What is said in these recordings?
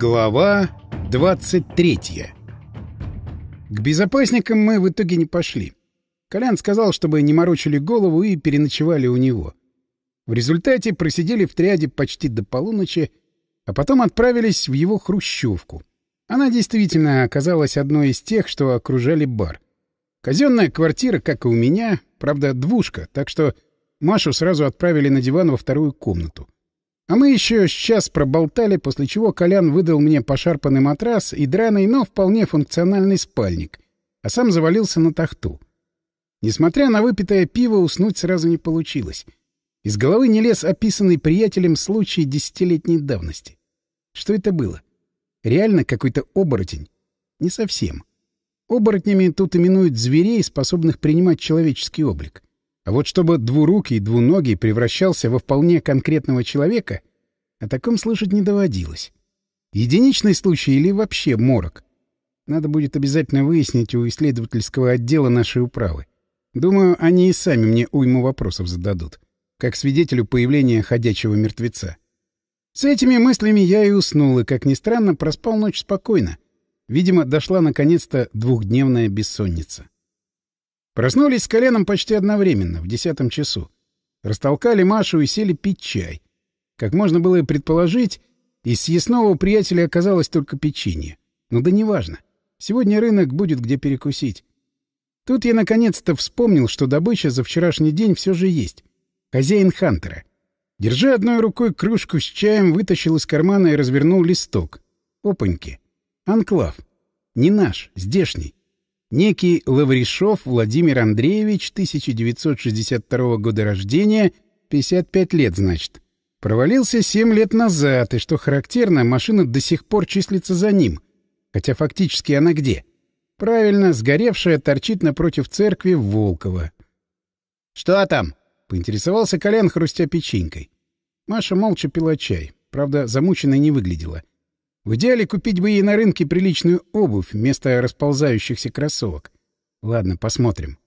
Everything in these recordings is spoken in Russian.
Глава 23 К безопасникам мы в итоге не пошли. Колян сказал, чтобы не морочили голову и переночевали у него. В результате просидели в триаде почти до полуночи, а потом отправились в его хрущевку. Она действительно оказалась одной из тех, что окружали бар. Казенная квартира, как и у меня, правда, двушка, так что Машу сразу отправили на диван во вторую комнату. А мы еще сейчас проболтали, после чего Колян выдал мне пошарпанный матрас и драный, но вполне функциональный спальник, а сам завалился на тахту. Несмотря на выпитое пиво, уснуть сразу не получилось. Из головы не лез описанный приятелем случай десятилетней давности. Что это было? Реально какой-то оборотень? Не совсем. Оборотнями тут именуют зверей, способных принимать человеческий облик. А вот чтобы двурукий, двуногий превращался во вполне конкретного человека, о таком слышать не доводилось. Единичный случай или вообще морок? Надо будет обязательно выяснить у исследовательского отдела нашей управы. Думаю, они и сами мне уйму вопросов зададут, как свидетелю появления ходячего мертвеца. С этими мыслями я и уснул, и, как ни странно, проспал ночь спокойно. Видимо, дошла наконец-то двухдневная бессонница. Проснулись с коленом почти одновременно, в десятом часу. Растолкали Машу и сели пить чай. Как можно было и предположить, из съестного приятеля оказалось только печенье. Но да неважно. Сегодня рынок будет где перекусить. Тут я наконец-то вспомнил, что добыча за вчерашний день все же есть. Хозяин Хантера. Держа одной рукой кружку с чаем, вытащил из кармана и развернул листок. Опаньки. Анклав. Не наш, здешний. Некий Лавришов Владимир Андреевич, 1962 года рождения, 55 лет, значит. Провалился 7 лет назад, и, что характерно, машина до сих пор числится за ним. Хотя фактически она где? Правильно, сгоревшая торчит напротив церкви в Волково. «Что там?» — поинтересовался Колян, хрустя печенькой. Маша молча пила чай. Правда, замученной не выглядела. В идеале купить бы ей на рынке приличную обувь вместо расползающихся кроссовок. Ладно, посмотрим.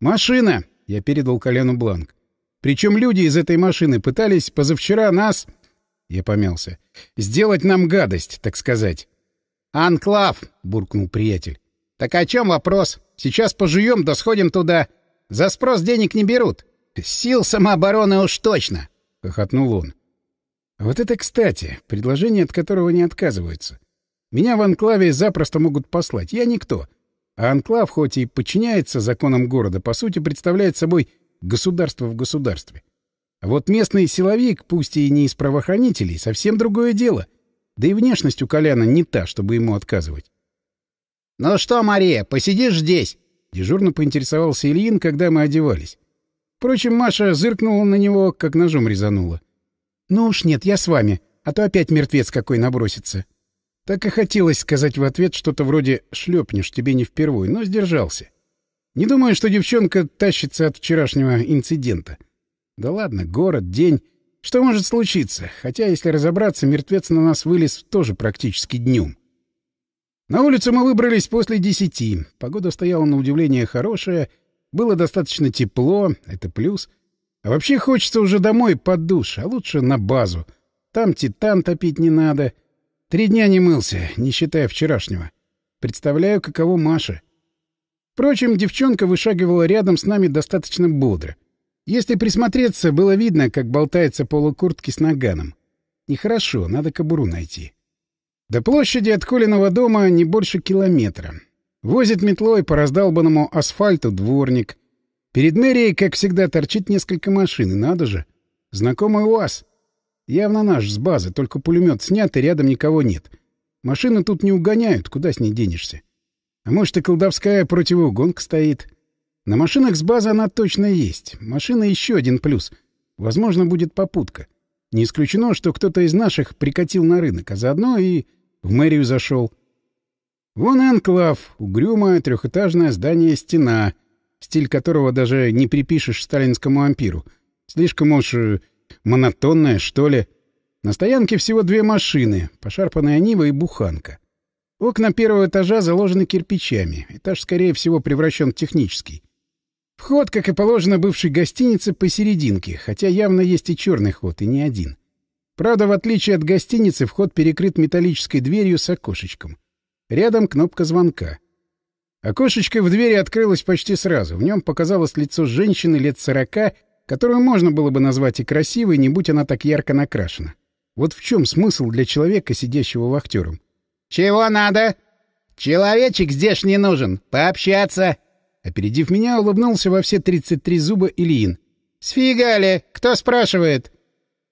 «Машина!» — я передал Коляну бланк. «Причем люди из этой машины пытались позавчера нас...» Я помялся. «Сделать нам гадость, так сказать». «Анклав!» — буркнул приятель. Так о чем вопрос? Сейчас пожуем, да сходим туда. За спрос денег не берут. Сил самообороны уж точно, — хохотнул он. Вот это кстати, предложение, от которого не отказываются. Меня в анклаве запросто могут послать, я никто. А анклав, хоть и подчиняется законам города, по сути представляет собой государство в государстве. А вот местный силовик, пусть и не из правоохранителей, совсем другое дело. Да и внешность у Коляна не та, чтобы ему отказывать. «Ну что, Мария, посидишь здесь?» — дежурно поинтересовался Ильин, когда мы одевались. Впрочем, Маша зыркнула на него, как ножом резанула. «Ну уж нет, я с вами, а то опять мертвец какой набросится». Так и хотелось сказать в ответ что-то вроде «шлепнешь, тебе не впервой», но сдержался. Не думаю, что девчонка тащится от вчерашнего инцидента. Да ладно, город, день. Что может случиться? Хотя, если разобраться, мертвец на нас вылез тоже практически днем. На улицу мы выбрались после десяти. Погода стояла на удивление хорошая, было достаточно тепло, это плюс. А вообще хочется уже домой под душ, а лучше на базу. Там титан топить не надо. Три дня не мылся, не считая вчерашнего. Представляю, каково Маша. Впрочем, девчонка вышагивала рядом с нами достаточно бодро. Если присмотреться, было видно, как болтается полукуртки с наганом. Нехорошо, надо кобуру найти. До площади от Колиного дома не больше километра. Возит метлой по раздолбанному асфальту дворник. Перед мэрией, как всегда, торчит несколько машин, и надо же. Знакомый УАЗ. Явно наш с базы, только пулемет снят, и рядом никого нет. Машины тут не угоняют, куда с ней денешься? А может, и колдовская противоугонка стоит? На машинах с базы она точно есть. Машина еще один плюс. Возможно, будет попутка. Не исключено, что кто-то из наших прикатил на рынок, а заодно и в мэрию зашел. Вон анклав, угрюмое трехэтажное здание-стена, стиль которого даже не припишешь сталинскому ампиру. Слишком уж э, монотонное, что ли. На стоянке всего две машины, пошарпанная Нива и буханка. Окна первого этажа заложены кирпичами. Этаж, скорее всего, превращен в технический. Вход, как и положено бывшей гостинице, посерединке, хотя явно есть и черный ход, и не один. Правда, в отличие от гостиницы, вход перекрыт металлической дверью с окошечком. Рядом кнопка звонка. Окошечко в двери открылось почти сразу. В нем показалось лицо женщины лет сорока, которую можно было бы назвать и красивой, не будь она так ярко накрашена. Вот в чем смысл для человека, сидящего вахтером? «Чего надо?» «Человечек здесь не нужен. Пообщаться!» Опередив меня, улыбнулся во все 33 зуба Ильин. «Сфигали! Кто спрашивает?»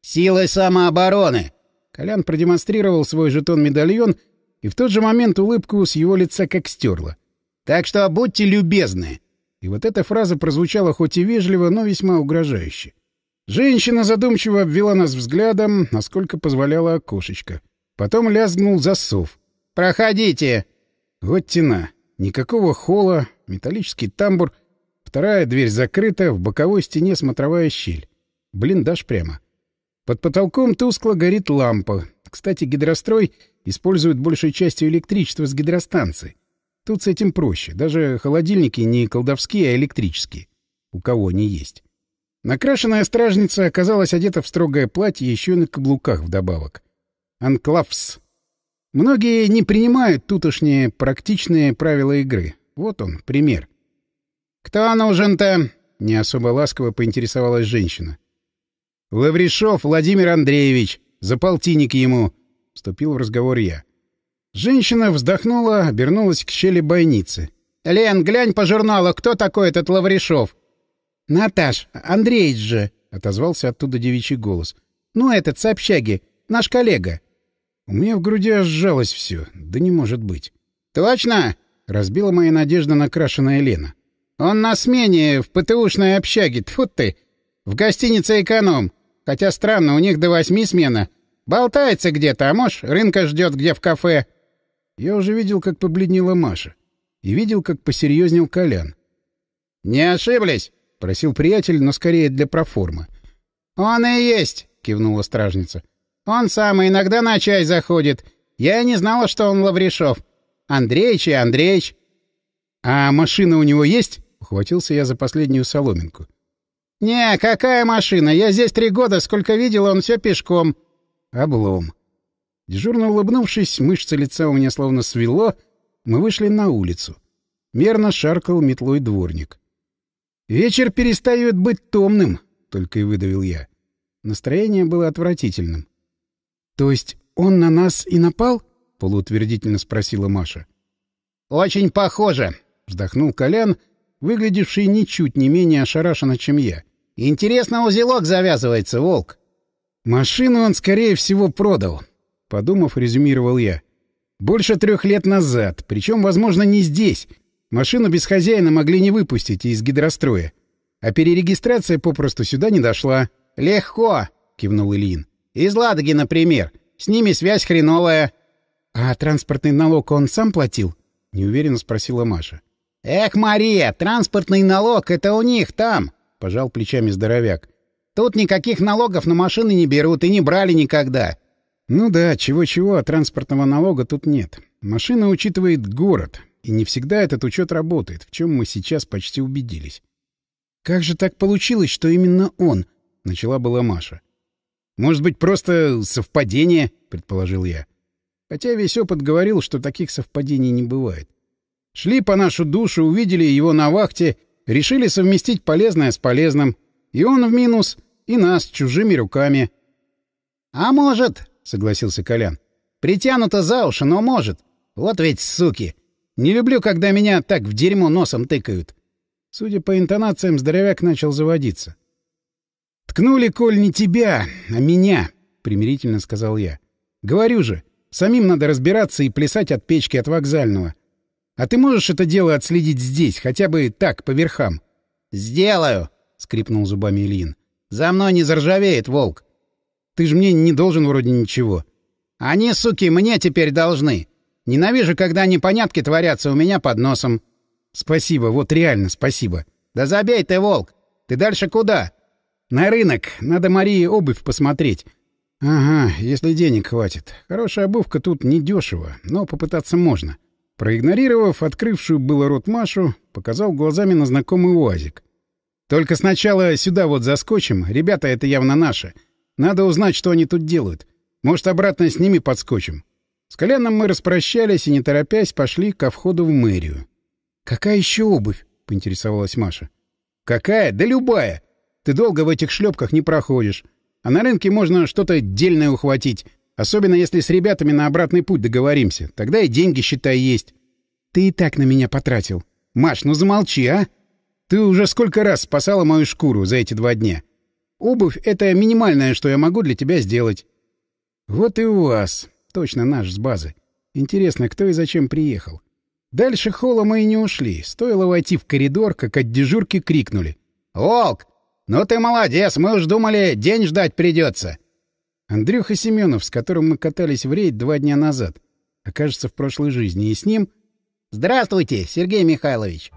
«Силой самообороны!» Колян продемонстрировал свой жетон-медальон, и в тот же момент улыбку с его лица как стерла. «Так что будьте любезны!» И вот эта фраза прозвучала хоть и вежливо, но весьма угрожающе. Женщина задумчиво обвела нас взглядом, насколько позволяло окошечко. Потом лязгнул засов. «Проходите!» Вот тена. Никакого холла, металлический тамбур. Вторая дверь закрыта, в боковой стене смотровая щель. Блиндаж прямо. Под потолком тускло горит лампа. Кстати, гидрострой использует большей частью электричество с гидростанции. Тут с этим проще. Даже холодильники не колдовские, а электрические. У кого они есть. Накрашенная стражница оказалась одета в строгое платье, еще и на каблуках вдобавок. Анклавс. Многие не принимают тутошние практичные правила игры. Вот он, пример. «Кто нужен-то?» — не особо ласково поинтересовалась женщина. «Лавришов Владимир Андреевич. За полтинник ему!» — вступил в разговор я. Женщина вздохнула, обернулась к щели бойницы. «Лен, глянь по журналу, кто такой этот Лавришов?» «Наташ, Андреич же!» — отозвался оттуда девичий голос. «Ну, этот, с общаги, наш коллега». У меня в груди аж сжалось все. Да не может быть. «Точно?» — разбила моя надежда накрашенная Лена. «Он на смене в ПТУшной общаге. Тьфу ты! В гостинице «Эконом». Хотя странно, у них до восьми смена. Болтается где-то, а может, рынка ждет где в кафе». Я уже видел, как побледнела Маша. И видел, как посерьезнел Колян. «Не ошиблись?» — просил приятель, но скорее для проформы. «Он и есть!» — кивнула стражница. «Он сам иногда на чай заходит. Я не знала, что он Лавришов. Андреич и Андреич». «А машина у него есть?» — ухватился я за последнюю соломинку. «Не, какая машина? Я здесь три года, сколько видел, он все пешком». «Облом». Дежурно улыбнувшись, мышцы лица у меня словно свело, мы вышли на улицу. Мерно шаркал метлой дворник. «Вечер перестает быть томным», — только и выдавил я. Настроение было отвратительным. «То есть он на нас и напал?» — полуутвердительно спросила Маша. «Очень похоже», — вздохнул Колян, выглядевший ничуть не менее ошарашенно, чем я. «Интересно, узелок завязывается, волк». «Машину он, скорее всего, продал», Подумав, резюмировал я. Больше трех лет назад, причем, возможно, не здесь. Машину без хозяина могли не выпустить из гидростроя. А перерегистрация попросту сюда не дошла. «Легко!» — кивнул Ильин. «Из Ладоги, например. С ними связь хреновая». «А транспортный налог он сам платил?» — неуверенно спросила Маша. «Эх, Мария, транспортный налог — это у них там!» — пожал плечами здоровяк. «Тут никаких налогов на машины не берут и не брали никогда. Ну да, чего-чего, а транспортного налога тут нет. Машина учитывает город, и не всегда этот учет работает, в чем мы сейчас почти убедились. «Как же так получилось, что именно он?» — начала была Маша. «Может быть, просто совпадение?» — предположил я. Хотя весь опыт говорил, что таких совпадений не бывает. Шли по нашу душу, увидели его на вахте, решили совместить полезное с полезным. И он в минус, и нас чужими руками. — А может, согласился Колян. «Притянуто за уши, но может. Вот ведь суки! Не люблю, когда меня так в дерьмо носом тыкают». Судя по интонациям, здоровяк начал заводиться. «Ткнули, Коль, не тебя, а меня», — примирительно сказал я. «Говорю же, самим надо разбираться и плясать от печки от вокзального. А ты можешь это дело отследить здесь, хотя бы так, по верхам?» «Сделаю», — скрипнул зубами Ильин. «За мной не заржавеет волк. Ты же мне не должен вроде ничего. Они, суки, мне теперь должны. Ненавижу, когда непонятки творятся у меня под носом. Спасибо, вот реально спасибо. Да забей ты, волк. Ты дальше куда? На рынок. Надо Марии обувь посмотреть. Ага, если денег хватит. Хорошая обувка тут недешево, но попытаться можно. Проигнорировав открывшую было рот Машу, показал глазами на знакомый УАЗик. Только сначала сюда вот заскочим. Ребята, это явно наши. Надо узнать, что они тут делают. Может, обратно с ними подскочим. С Коляном мы распрощались и, не торопясь, пошли ко входу в мэрию. — Какая еще обувь? — поинтересовалась Маша. — Какая? Да любая. Ты долго в этих шлепках не проходишь. А на рынке можно что-то дельное ухватить. Особенно если с ребятами на обратный путь договоримся. Тогда и деньги, считай, есть. Ты и так на меня потратил. Маш, ну замолчи, а? Ты уже сколько раз спасала мою шкуру за эти два дня. Обувь — это минимальное, что я могу для тебя сделать. Вот и у вас. Точно наш с базы. Интересно, кто и зачем приехал. Дальше холла мы и не ушли. Стоило войти в коридор, как от дежурки крикнули. «Волк! Ну ты молодец, мы уж думали, день ждать придется!» Андрюха Семенов, с которым мы катались в рейд два дня назад. Окажется, в прошлой жизни. И с ним... «Здравствуйте, Сергей Михайлович!»